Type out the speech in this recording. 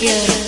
Yeah.